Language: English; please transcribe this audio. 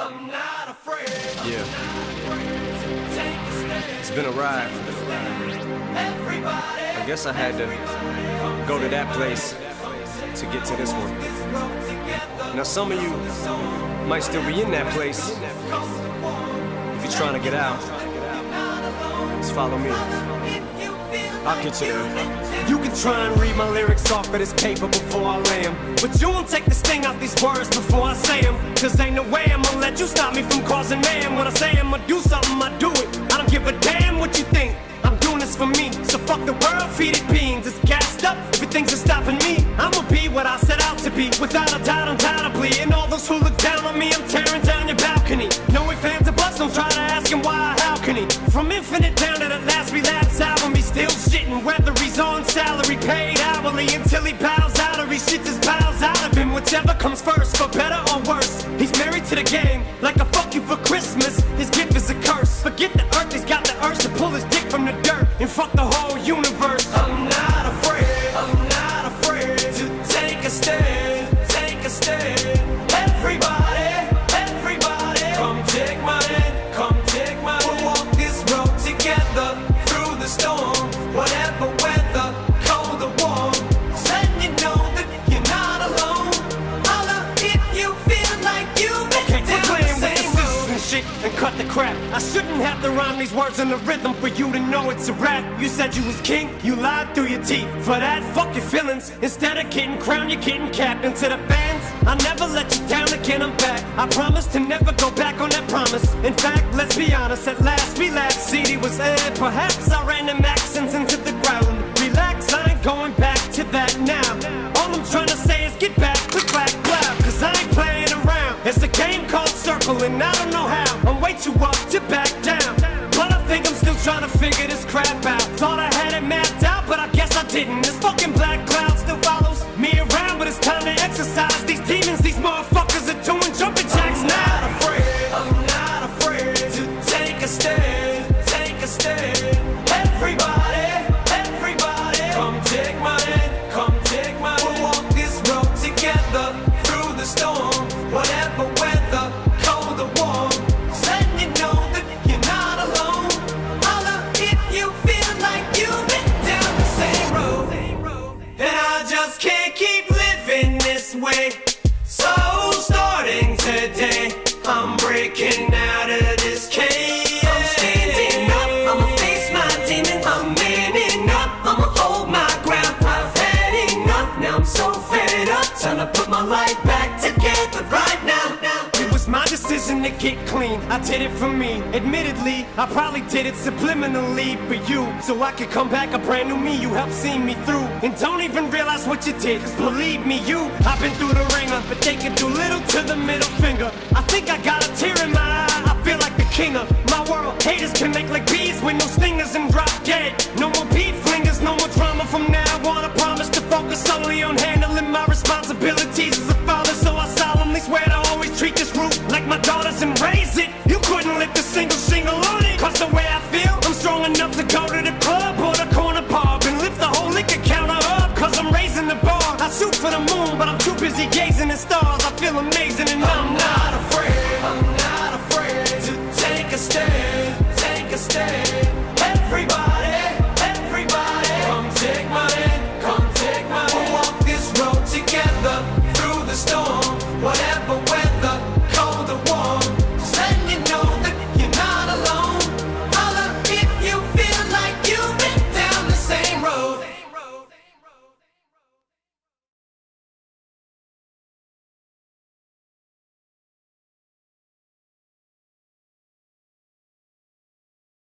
Yeah. It's been a ride. I guess I had to go to that place to get to this one. Now, some of you might still be in that place. If you're trying to get out, just follow me. I'll get you. You can try and read my lyrics off of this paper before I lay 'em, But you won't take the sting out these words before I say 'em. Cause ain't no way I'ma let you stop me from causing man. When I say I'ma do something, I do it. I don't give a damn what you think. I'm doing this for me. So fuck the world, feed it beans. It's gassed up. Everything's stopping me. I'ma be what I set out to be. Without a doubt, undoubtedly. And all those who look down on me, I'm tearing down your balcony. No ifs, fans of bust, don't try to ask him why, how can he? From infinite down to the last until he bows out or he shits his bowels out of him. Whichever comes first, for better or worse. He's married to the game, like a fuck you for Christmas. His gift is a curse. Forget the earth, he's got the urge to pull his dick from the dirt and fuck the whole universe. I'm not afraid, I'm not afraid to take a stand, take a stand. Everybody, shit and cut the crap. I shouldn't have to rhyme these words in the rhythm for you to know it's a rap. You said you was king, you lied through your teeth. For that, fuck your feelings. Instead of getting crowned, you're getting capped. And to the fans, I never let you down again. I'm back. I promise to never go back on that promise. In fact, let's be honest. At last, we laughed. CD was aired. Perhaps I ran them accents into the ground. Relax, I ain't going back to that now. All I'm trying to say is get back, click, clack, clap. Cause I ain't playing around. It's a game called circling, I don't know Too up to back down. But I think I'm still trying to figure way. So starting today, I'm breaking out of this cage. I'm standing up, I'ma face my demons. I'm manning up, I'ma hold my ground. I've had enough, now I'm so fed up. Time to put my life back my decision to get clean. I did it for me. Admittedly, I probably did it subliminally for you. So I could come back a brand new me. You helped see me through. And don't even realize what you did. Cause believe me, you, I've been through the ringer. But they can do little to the middle finger. I think I got a tear in my eye. I feel like the king of my world. Haters can make like bees with no stingers and drop dead. No more and raise it.